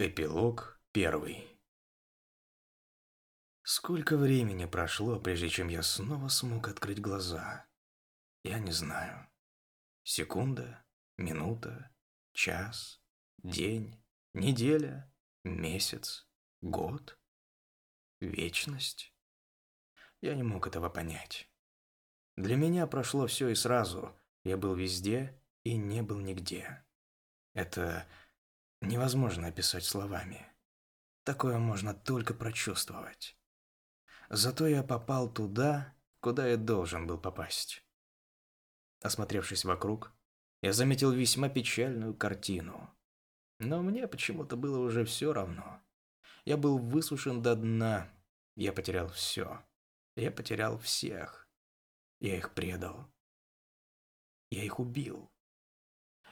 Эпилог первый. Сколько времени прошло, прежде чем я снова смог открыть глаза? Я не знаю. Секунда, минута, час, день, неделя, месяц, год, вечность. Я не мог этого понять. Для меня прошло все и сразу. Я был везде и не был нигде. Это невозможно описать словами. Такое можно только прочувствовать. Зато я попал туда, куда и должен был попасть. Осмотревшись вокруг, я заметил весьма печальную картину. Но мне почему-то было уже все равно. Я был высушен до дна. Я потерял все. Я потерял всех. Я их предал. Я их убил.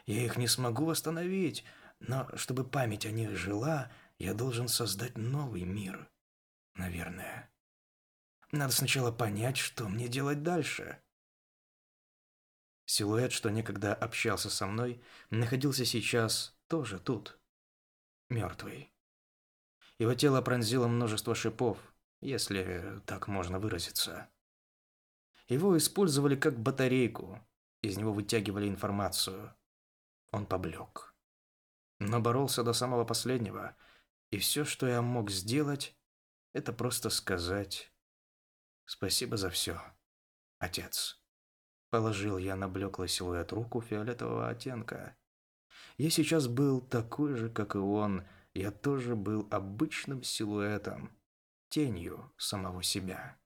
Я их не смогу восстановить, но чтобы память о них жила, я должен создать новый мир. Наверное. Надо сначала понять, что мне делать дальше. Силуэт, что некогда общался со мной, находился сейчас тоже тут. Мертвый. Его тело пронзило множество шипов, если так можно выразиться. Его использовали как батарейку, из него вытягивали информацию. Он поблек но боролся до самого последнего, и все, что я мог сделать, это просто сказать «Спасибо за все, отец». Положил я на блеклый силуэт руку фиолетового оттенка. Я сейчас был такой же, как и он, я тоже был обычным силуэтом, тенью самого себя.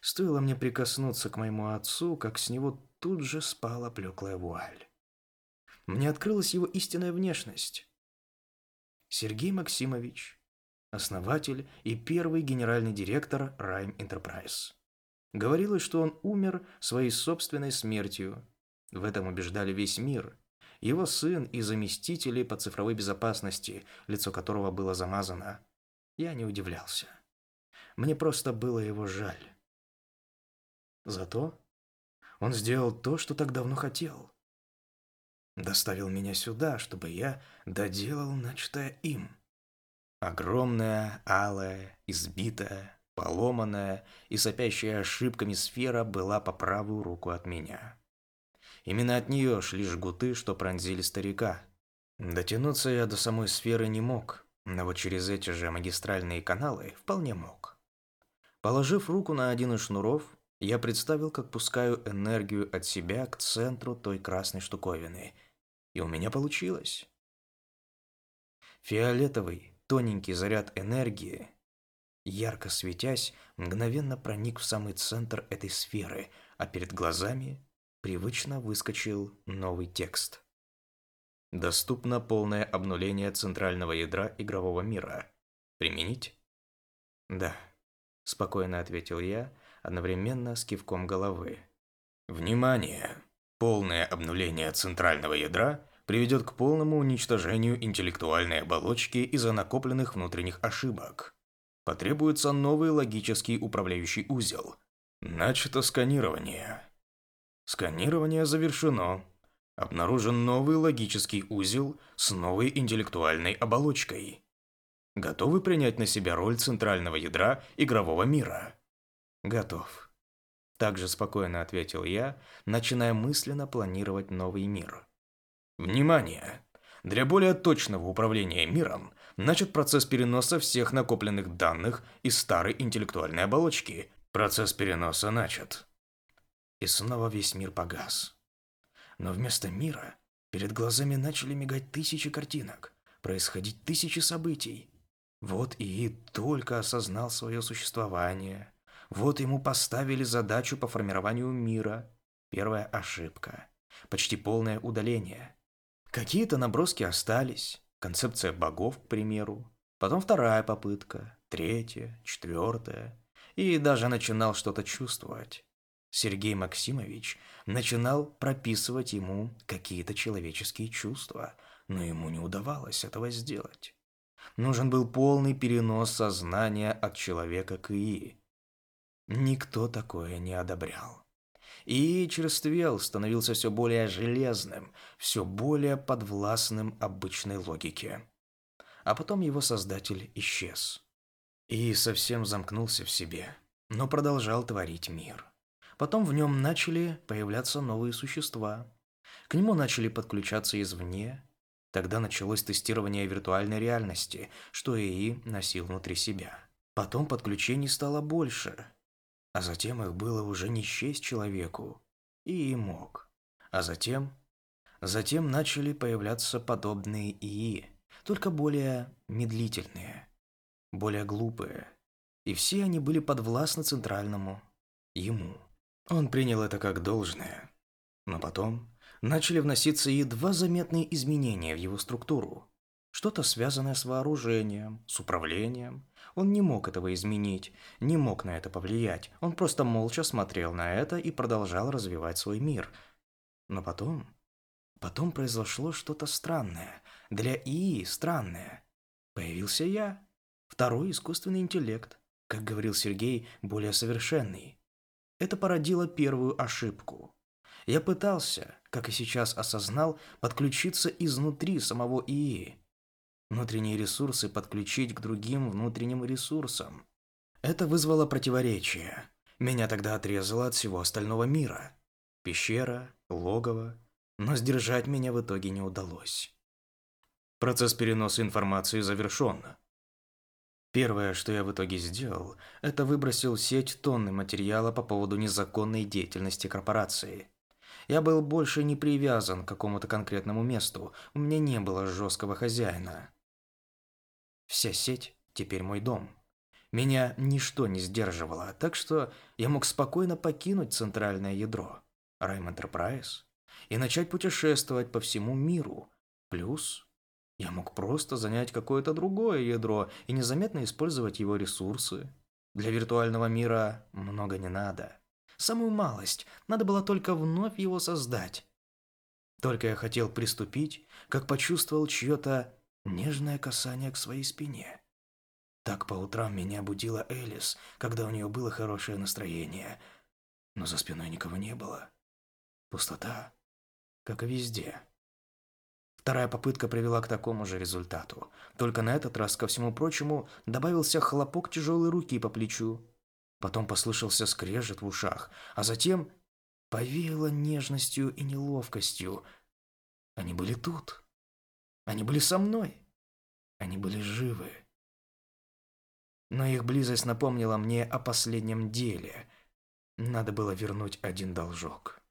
Стоило мне прикоснуться к моему отцу, как с него тут же спала блеклая вуаль мне открылась его истинная внешность. Сергей Максимович, основатель и первый генеральный директор Rhyme Enterprise. Говорилось, что он умер своей собственной смертью. В этом убеждали весь мир. Его сын и заместители по цифровой безопасности, лицо которого было замазано. Я не удивлялся. Мне просто было его жаль. Зато он сделал то, что так давно хотел доставил меня сюда, чтобы я доделал начатое им. Огромная, алая, избитая, поломанная и сопящая ошибками сфера была по правую руку от меня. Именно от нее шли жгуты, что пронзили старика. Дотянуться я до самой сферы не мог, но вот через эти же магистральные каналы вполне мог. Положив руку на один из шнуров, я представил, как пускаю энергию от себя к центру той красной штуковины, и у меня получилось. Фиолетовый, тоненький заряд энергии, ярко светясь, мгновенно проник в самый центр этой сферы, а перед глазами привычно выскочил новый текст. Доступно полное обнуление центрального ядра игрового мира. Применить? Да, спокойно ответил я, одновременно с кивком головы. Внимание! Полное обнуление центрального ядра приведет к полному уничтожению интеллектуальной оболочки из-за накопленных внутренних ошибок. Потребуется новый логический управляющий узел. Начато сканирование. Сканирование завершено. Обнаружен новый логический узел с новой интеллектуальной оболочкой. Готовы принять на себя роль центрального ядра игрового мира? Готов. Также спокойно ответил я, начиная мысленно планировать новый мир. Внимание! Для более точного управления миром начат процесс переноса всех накопленных данных из старой интеллектуальной оболочки. Процесс переноса начат. И снова весь мир погас. Но вместо мира перед глазами начали мигать тысячи картинок, происходить тысячи событий. Вот и только осознал свое существование, вот ему поставили задачу по формированию мира. Первая ошибка. Почти полное удаление. Какие-то наброски остались. Концепция богов, к примеру. Потом вторая попытка. Третья, четвертая. И даже начинал что-то чувствовать. Сергей Максимович начинал прописывать ему какие-то человеческие чувства, но ему не удавалось этого сделать. Нужен был полный перенос сознания от человека к ИИ. Никто такое не одобрял. И черствел становился все более железным, все более подвластным обычной логике. а потом его создатель исчез. И совсем замкнулся в себе, но продолжал творить мир. Потом в нем начали появляться новые существа. К нему начали подключаться извне. Тогда началось тестирование виртуальной реальности, что ИИ носил внутри себя. Потом подключений стало больше, а затем их было уже не счесть человеку. И мог. А затем... Затем начали появляться подобные ИИ, только более медлительные, более глупые. И все они были подвластны центральному ему. Он принял это как должное. Но потом начали вноситься едва заметные изменения в его структуру. Что-то связанное с вооружением, с управлением. Он не мог этого изменить, не мог на это повлиять. Он просто молча смотрел на это и продолжал развивать свой мир. Но потом... Потом произошло что-то странное. Для ИИ странное. Появился я. Второй искусственный интеллект. Как говорил Сергей, более совершенный. Это породило первую ошибку. Я пытался, как и сейчас осознал, подключиться изнутри самого ИИ. Внутренние ресурсы подключить к другим внутренним ресурсам. Это вызвало противоречие. Меня тогда отрезало от всего остального мира. Пещера, логово. Но сдержать меня в итоге не удалось. Процесс переноса информации завершен. Первое, что я в итоге сделал, это выбросил сеть тонны материала по поводу незаконной деятельности корпорации. Я был больше не привязан к какому-то конкретному месту, у меня не было жесткого хозяина. Вся сеть теперь мой дом. Меня ничто не сдерживало, так что я мог спокойно покинуть центральное ядро, Райм Enterprise, и начать путешествовать по всему миру. Плюс я мог просто занять какое-то другое ядро и незаметно использовать его ресурсы. Для виртуального мира много не надо. Самую малость, надо было только вновь его создать. Только я хотел приступить, как почувствовал чье-то нежное касание к своей спине. Так по утрам меня будила Элис, когда у нее было хорошее настроение. Но за спиной никого не было. Пустота, как и везде. Вторая попытка привела к такому же результату. Только на этот раз, ко всему прочему, добавился хлопок тяжелой руки по плечу. Потом послышался скрежет в ушах, а затем повеяло нежностью и неловкостью. Они были тут. Они были со мной. Они были живы. Но их близость напомнила мне о последнем деле. Надо было вернуть один должок.